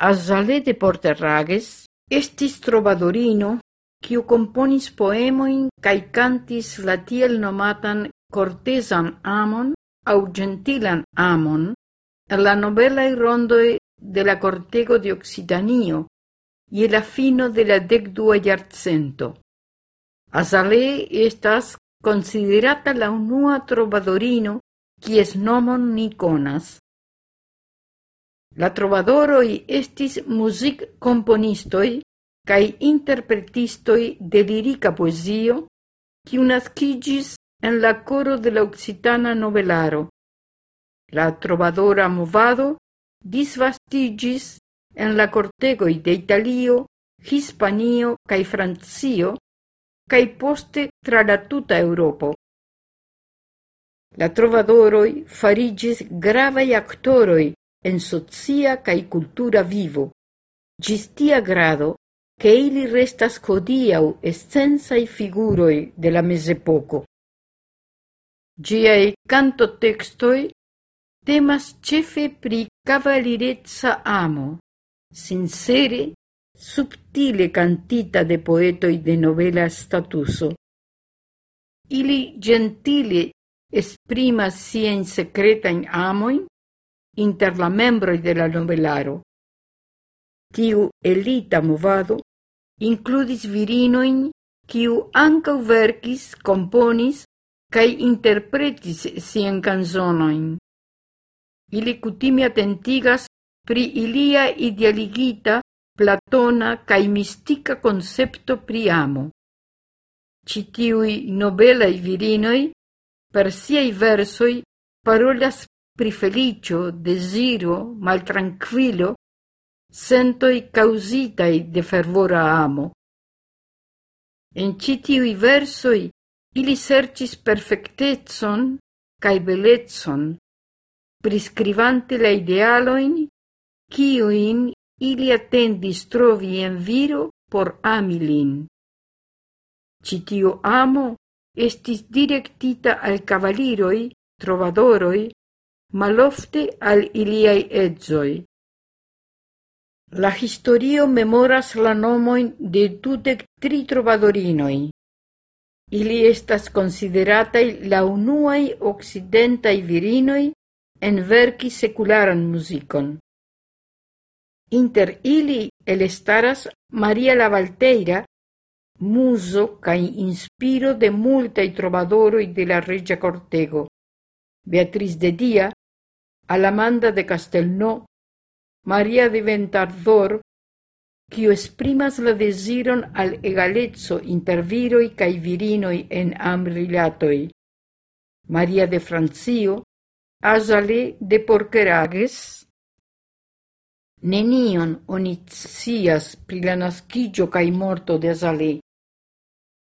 Azalete Porterrages estis trovadorino, quiu componis poemoin cae cantis la tiel nomatan cortesan amon au gentilan amon en la novelae rondoi de la cortego de Occitanio y la fino de la decdua iarcento. Azale estas considerata la unua trovadorino quies nomon ni conas, La trovadoroi estis music componistoi cae interpretistoi de lirica poezio, kiu naskiĝis en la coro de la Occitana novelaro. La trovadora movado disvastigis en la cortegoi de Italio, Hispanio cae Francio, cae poste tra la tuta Europo. La trovadoroi farigis gravaj actoroi en socia cae cultura vivo, ĝis tia grado, ke ili restas codiau essensai figuroi de la mesepoco. Giai canto textoi temas cefe pri cavalirezza amo, sincere, subtile cantita de poetoi de novela statuso. Ili gentile esprima sien secretain amoin inter la membroi de la novelaro. Tiu elita movado includis virinoin quiu ancau verkis, componis, cae interpretis sien canzonoin. Ili kutime atentigas pri ilia idealigita, platona cae mistica concepto pri amo. Citiui nobelai virinoi, per siei versoi, parolas pri felicio, desiro, maltranquilo, sentoi causitai de fervora amo. En citiui versoi ili sercis perfectetson cae belezzon, prescrivante la idealoin, cioin ili attendis trovi en viro por amilin. Citio amo estis directita al cavaliroi, trovadoroi, malofte al iliai edzoi. La historio memoras la nomoin de tutec tri trovadorinoi. Ili estas consideratai la unuai occidentai virinoi en verki secularan muzikon. Inter ili elestaras Maria la Valteira, muso cae inspiro de multai trovadoroi de la regia cortego, Beatriz de Dia, Alamanda de Castelnau, Maria de Ventardor, quio esprimas la desiron al egalezzo inter viroi cae virinoi en amrilatoi. Maria de Francio, Azale de Porquerages. Nenion oni scias pri la nascigio cae morto de Azale.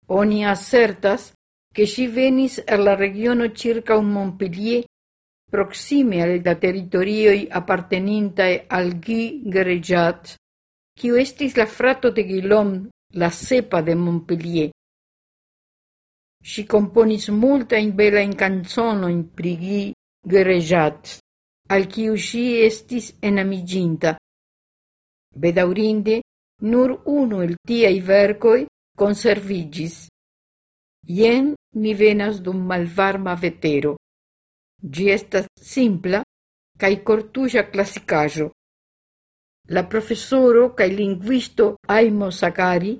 Oni assertas che si venis er la regiono circa un Montpellier proxime al da territorioi appartenintae al Guy Gerejat, quio estis la frato de Guillaume, la sepa de Montpellier. Si componis multa in bela in canzono in prigi Gerejat, al kiu si estis enamiginta. Bedaurinde, nur uno el tiai vercoi conservigis. Ien mi venas dum malvarma vetero. Gi estas simpla kaj cortuja classicajo. La profesoro kaj lingvisto Aimo Sakari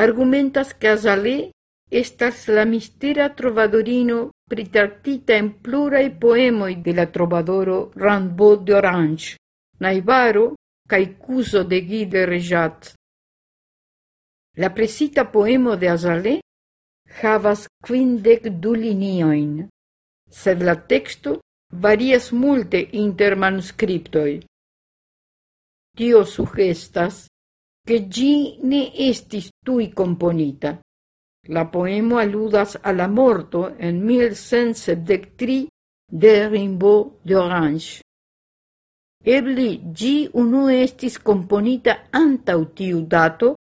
argumentas ke Azale estas la mistera trovadorino pritartita en pluraj poemoj de la trovadoro Rambo de Orange, Naivaro kaj Cuso de Guy de Rejat. La presita poemo de Azale havas quindec du linioin sed la texto varias multe inter manuscriptoi. Tio sugestas, che gi ne estis tui componita. La poemo aludas alla morto en 1173 de Rimbaud de Orange. Ebli gi unu estis componita antau tiu dato,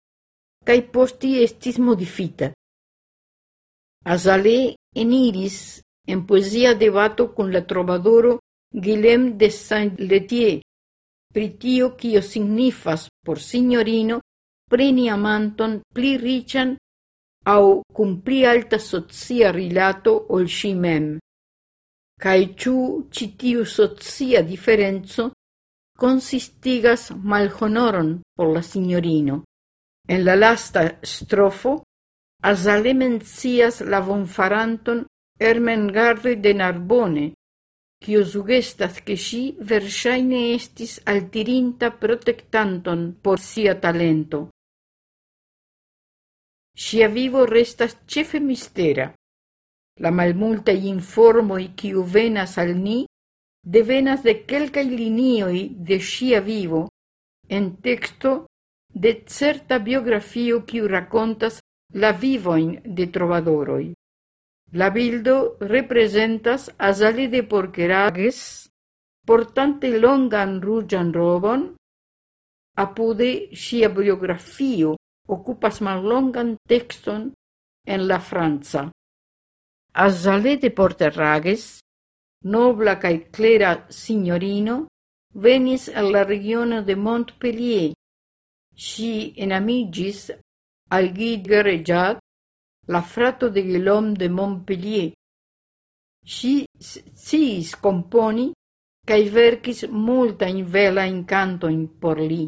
cae posti estis modifita. Azale eniris en poesia debato con la trovadoro Guillem de Saint-Letier pritio tio signifas por signorino preni amanton pli rician au cum pli alta socia rilato ol si mem. Kaj ciu citiu socia consistigas malhonoron por la signorino. En la lasta strofo, Azale mencias la bonfaranton Ermengarde de Narbone, quio sugestas che si versaine estis altirinta protectanton por sia talento. Sia vivo restas cefe mistera. La malmulta informo i kiu venas al ni devenas de kelkaj linioi de sia vivo en texto de certa biografio kiu racontas la vivoin de trovadoroi. La bildo representas Azali de porquerages, portante longan rujan robon, apude sia biografio ocupas mal longan texton en la Franza. Azale de Porterrages, nobla cae clera signorino, venis al la regiono de Montpellier. Si enamigis al Guy Gerejat, la frato de Guillaume de Montpellier. Ŝi sciis vercis multa in vela incanto in por li.